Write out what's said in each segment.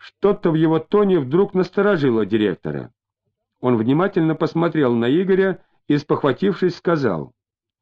Что-то в его тоне вдруг насторожило директора. Он внимательно посмотрел на Игоря и, спохватившись, сказал.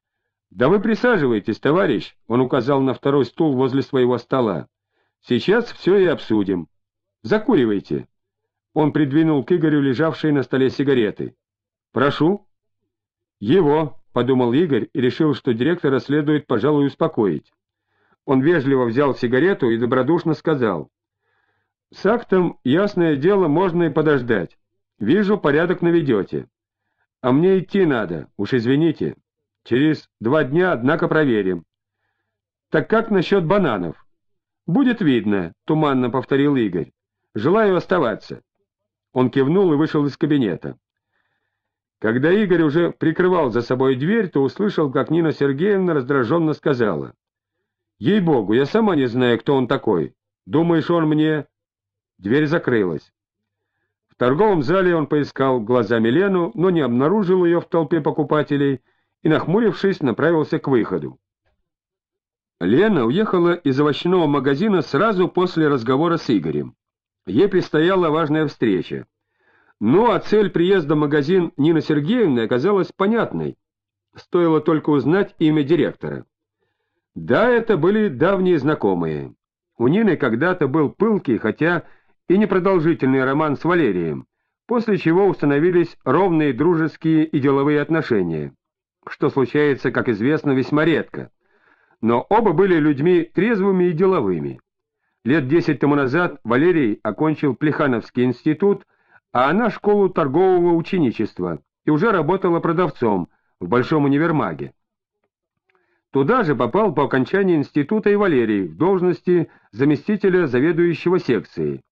— Да вы присаживайтесь, товарищ, — он указал на второй стул возле своего стола. — Сейчас все и обсудим. Закуривайте. Он придвинул к Игорю лежавшие на столе сигареты. — Прошу. — Его, — подумал Игорь и решил, что директора следует, пожалуй, успокоить. Он вежливо взял сигарету и добродушно сказал. — С актом, ясное дело, можно и подождать. Вижу, порядок наведете. А мне идти надо, уж извините. Через два дня, однако, проверим. Так как насчет бананов? Будет видно, — туманно повторил Игорь. Желаю оставаться. Он кивнул и вышел из кабинета. Когда Игорь уже прикрывал за собой дверь, то услышал, как Нина Сергеевна раздраженно сказала. «Ей-богу, я сама не знаю, кто он такой. Думаешь, он мне...» Дверь закрылась. В торговом зале он поискал глазами Лену, но не обнаружил ее в толпе покупателей и, нахмурившись, направился к выходу. Лена уехала из овощного магазина сразу после разговора с Игорем. Ей предстояла важная встреча. Ну, а цель приезда в магазин Нины Сергеевны оказалась понятной. Стоило только узнать имя директора. Да, это были давние знакомые. У Нины когда-то был пылкий, хотя и непродолжительный роман с Валерием, после чего установились ровные дружеские и деловые отношения, что случается, как известно, весьма редко. Но оба были людьми трезвыми и деловыми. Лет десять тому назад Валерий окончил Плехановский институт, а она школу торгового ученичества и уже работала продавцом в Большом универмаге. Туда же попал по окончании института и Валерий в должности заместителя заведующего секцией.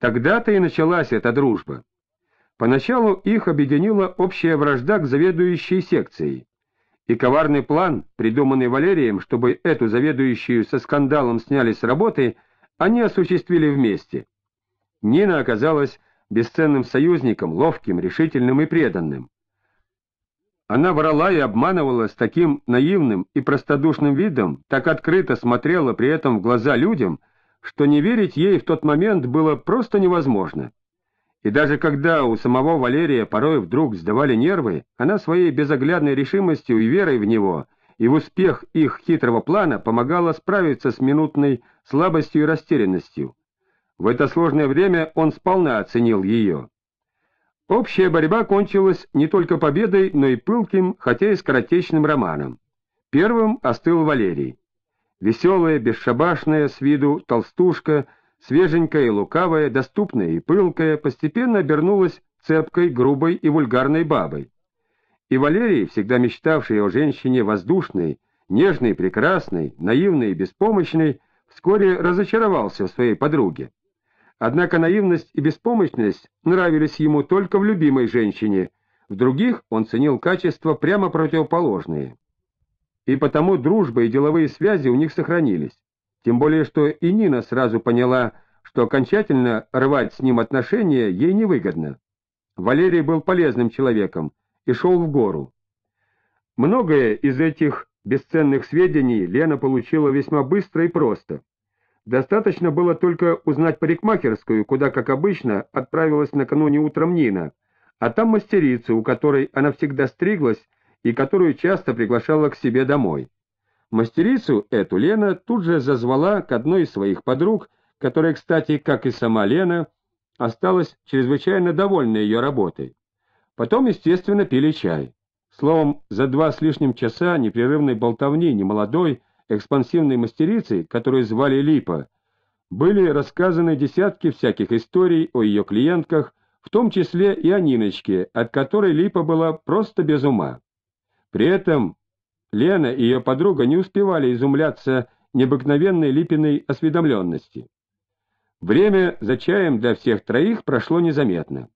Тогда-то и началась эта дружба. Поначалу их объединила общая вражда к заведующей секцией. И коварный план, придуманный Валерием, чтобы эту заведующую со скандалом сняли с работы – они осуществили вместе. Нина оказалась бесценным союзником, ловким, решительным и преданным. Она врала и обманывала с таким наивным и простодушным видом, так открыто смотрела при этом в глаза людям, что не верить ей в тот момент было просто невозможно. И даже когда у самого Валерия порой вдруг сдавали нервы, она своей безоглядной решимостью и верой в него — и в успех их хитрого плана помогала справиться с минутной слабостью и растерянностью. В это сложное время он сполна оценил ее. Общая борьба кончилась не только победой, но и пылким, хотя и скоротечным романом. Первым остыл Валерий. Веселая, бесшабашная с виду толстушка, свеженькая и лукавая, доступная и пылкая, постепенно обернулась цепкой, грубой и вульгарной бабой. И Валерий, всегда мечтавший о женщине воздушной, нежной, прекрасной, наивной и беспомощной, вскоре разочаровался в своей подруге. Однако наивность и беспомощность нравились ему только в любимой женщине, в других он ценил качества прямо противоположные. И потому дружба и деловые связи у них сохранились. Тем более, что и Нина сразу поняла, что окончательно рвать с ним отношения ей невыгодно. Валерий был полезным человеком, и шел в гору. Многое из этих бесценных сведений Лена получила весьма быстро и просто. Достаточно было только узнать парикмахерскую, куда, как обычно, отправилась накануне утром Нина, а там мастерицу, у которой она всегда стриглась и которую часто приглашала к себе домой. Мастерицу эту Лена тут же зазвала к одной из своих подруг, которая, кстати, как и сама Лена, осталась чрезвычайно довольна ее работой. Потом, естественно, пили чай. Словом, за два с лишним часа непрерывной болтовни немолодой, экспансивной мастерицы, которую звали Липа, были рассказаны десятки всяких историй о ее клиентках, в том числе и о Ниночке, от которой Липа была просто без ума. При этом Лена и ее подруга не успевали изумляться необыкновенной Липиной осведомленности. Время за чаем для всех троих прошло незаметно.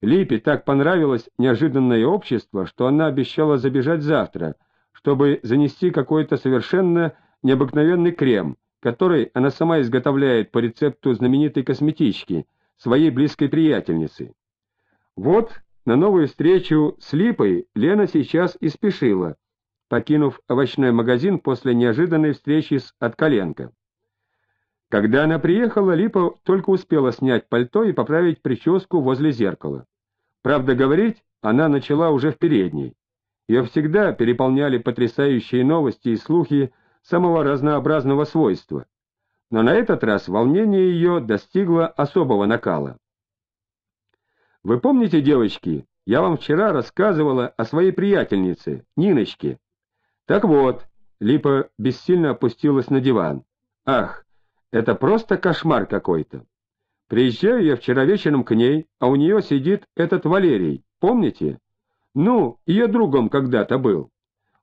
Липе так понравилось неожиданное общество, что она обещала забежать завтра, чтобы занести какой-то совершенно необыкновенный крем, который она сама изготовляет по рецепту знаменитой косметички, своей близкой приятельницы. Вот на новую встречу с Липой Лена сейчас и спешила, покинув овощной магазин после неожиданной встречи с Откаленко. Когда она приехала, Липа только успела снять пальто и поправить прическу возле зеркала. Правда, говорить она начала уже в передней. Ее всегда переполняли потрясающие новости и слухи самого разнообразного свойства. Но на этот раз волнение ее достигло особого накала. Вы помните, девочки, я вам вчера рассказывала о своей приятельнице, Ниночке. Так вот, Липа бессильно опустилась на диван. Ах, это просто кошмар какой-то. Приезжаю я вчера вечером к ней, а у нее сидит этот Валерий, помните? Ну, ее другом когда-то был.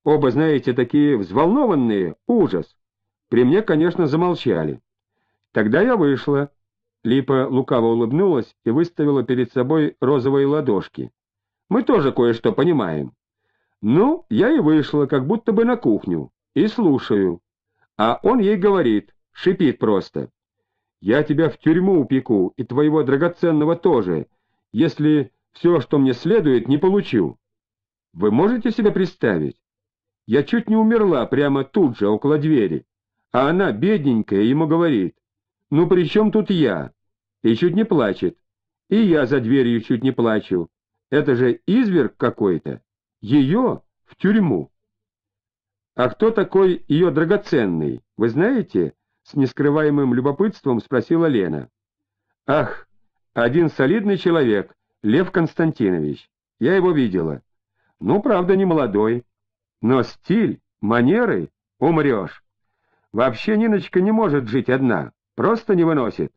Оба, знаете, такие взволнованные, ужас. При мне, конечно, замолчали. Тогда я вышла. Липа лукаво улыбнулась и выставила перед собой розовые ладошки. Мы тоже кое-что понимаем. Ну, я и вышла, как будто бы на кухню, и слушаю. А он ей говорит, Шипит просто. Я тебя в тюрьму упеку, и твоего драгоценного тоже, если все, что мне следует, не получу. Вы можете себе представить? Я чуть не умерла прямо тут же, около двери. А она, бедненькая, ему говорит, «Ну при чем тут я?» И чуть не плачет. И я за дверью чуть не плачу. Это же изверг какой-то. Ее в тюрьму. А кто такой ее драгоценный, вы знаете? с нескрываемым любопытством спросила Лена. «Ах, один солидный человек, Лев Константинович. Я его видела. Ну, правда, не молодой. Но стиль, манеры — умрешь. Вообще Ниночка не может жить одна, просто не выносит.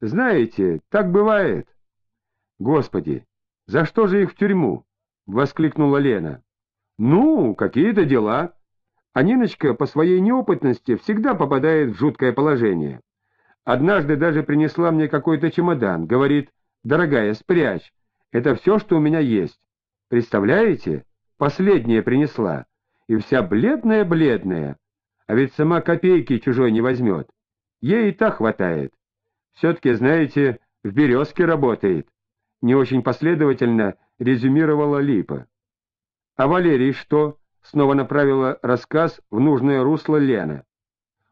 Знаете, так бывает». «Господи, за что же их в тюрьму?» — воскликнула Лена. «Ну, какие-то дела». А Ниночка по своей неопытности всегда попадает в жуткое положение. Однажды даже принесла мне какой-то чемодан, говорит, «Дорогая, спрячь, это все, что у меня есть». Представляете? Последнее принесла, и вся бледная-бледная. А ведь сама копейки чужой не возьмет. Ей и так хватает. Все-таки, знаете, в «Березке» работает. Не очень последовательно резюмировала Липа. А Валерий что? снова направила рассказ в нужное русло Лена.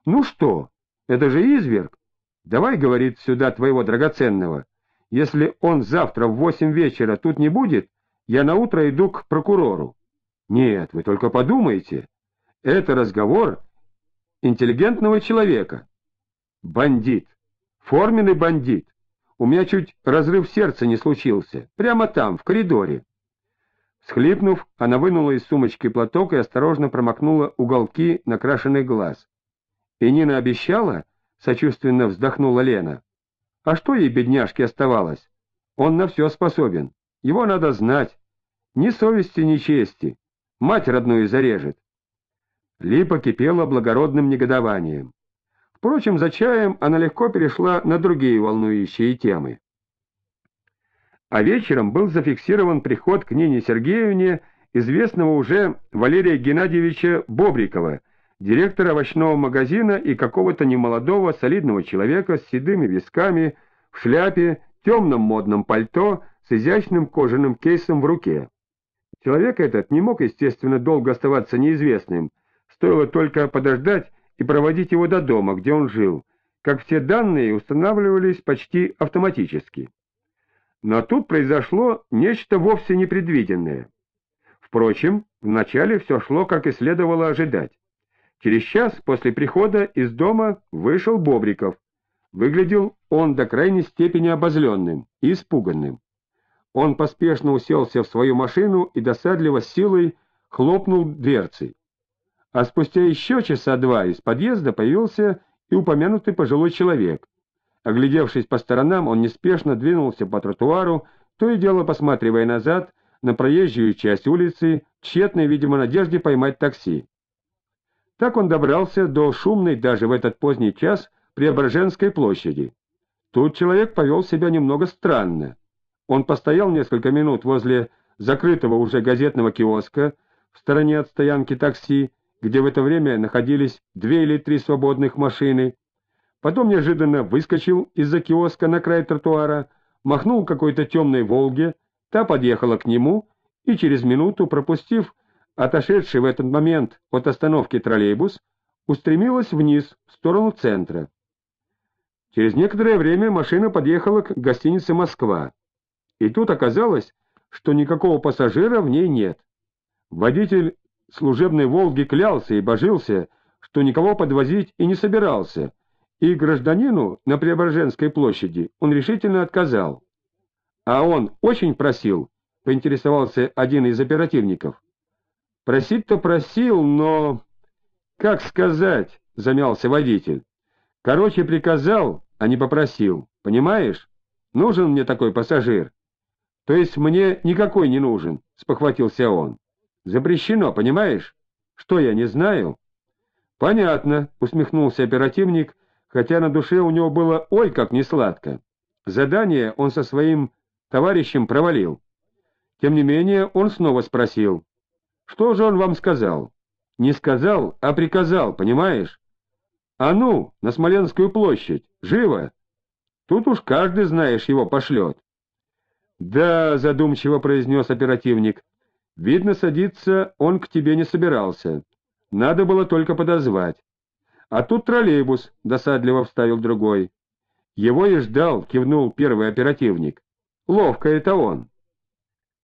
«Ну что, это же изверг. Давай, — говорит, — сюда твоего драгоценного. Если он завтра в восемь вечера тут не будет, я наутро иду к прокурору». «Нет, вы только подумайте. Это разговор интеллигентного человека. Бандит. Форменный бандит. У меня чуть разрыв сердца не случился. Прямо там, в коридоре. Схлипнув, она вынула из сумочки платок и осторожно промокнула уголки накрашенных глаз. «И Нина обещала?» — сочувственно вздохнула Лена. «А что ей, бедняжке, оставалось? Он на все способен. Его надо знать. Ни совести, ни чести. Мать родную зарежет». Липа кипела благородным негодованием. Впрочем, за чаем она легко перешла на другие волнующие темы а вечером был зафиксирован приход к Нине Сергеевне известного уже Валерия Геннадьевича Бобрикова, директора овощного магазина и какого-то немолодого солидного человека с седыми висками, в шляпе, темном модном пальто с изящным кожаным кейсом в руке. Человек этот не мог, естественно, долго оставаться неизвестным, стоило только подождать и проводить его до дома, где он жил, как все данные устанавливались почти автоматически. Но тут произошло нечто вовсе непредвиденное. Впрочем, вначале все шло, как и следовало ожидать. Через час после прихода из дома вышел Бобриков. Выглядел он до крайней степени обозленным и испуганным. Он поспешно уселся в свою машину и досадливо силой хлопнул дверцей. А спустя еще часа два из подъезда появился и упомянутый пожилой человек, Оглядевшись по сторонам, он неспешно двинулся по тротуару, то и дело посматривая назад на проезжую часть улицы, тщетной, видимо, надежде поймать такси. Так он добрался до шумной даже в этот поздний час Преображенской площади. Тут человек повел себя немного странно. Он постоял несколько минут возле закрытого уже газетного киоска в стороне от стоянки такси, где в это время находились две или три свободных машины, Потом неожиданно выскочил из-за киоска на край тротуара, махнул какой-то темной «Волге», та подъехала к нему и через минуту, пропустив отошедший в этот момент от остановки троллейбус, устремилась вниз, в сторону центра. Через некоторое время машина подъехала к гостинице «Москва». И тут оказалось, что никакого пассажира в ней нет. Водитель служебной «Волги» клялся и божился, что никого подвозить и не собирался, и гражданину на Преображенской площади он решительно отказал. А он очень просил, поинтересовался один из оперативников. Просить-то просил, но... Как сказать, замялся водитель. Короче, приказал, а не попросил, понимаешь? Нужен мне такой пассажир. То есть мне никакой не нужен, спохватился он. Запрещено, понимаешь? Что я не знаю? Понятно, усмехнулся оперативник, хотя на душе у него было ой как несладко. Задание он со своим товарищем провалил. Тем не менее, он снова спросил. Что же он вам сказал? Не сказал, а приказал, понимаешь? А ну, на Смоленскую площадь, живо! Тут уж каждый, знаешь, его пошлет. Да, задумчиво произнес оперативник, видно, садиться он к тебе не собирался. Надо было только подозвать. А тут троллейбус, досадливо вставил другой. Его и ждал, кивнул первый оперативник. Ловко это он.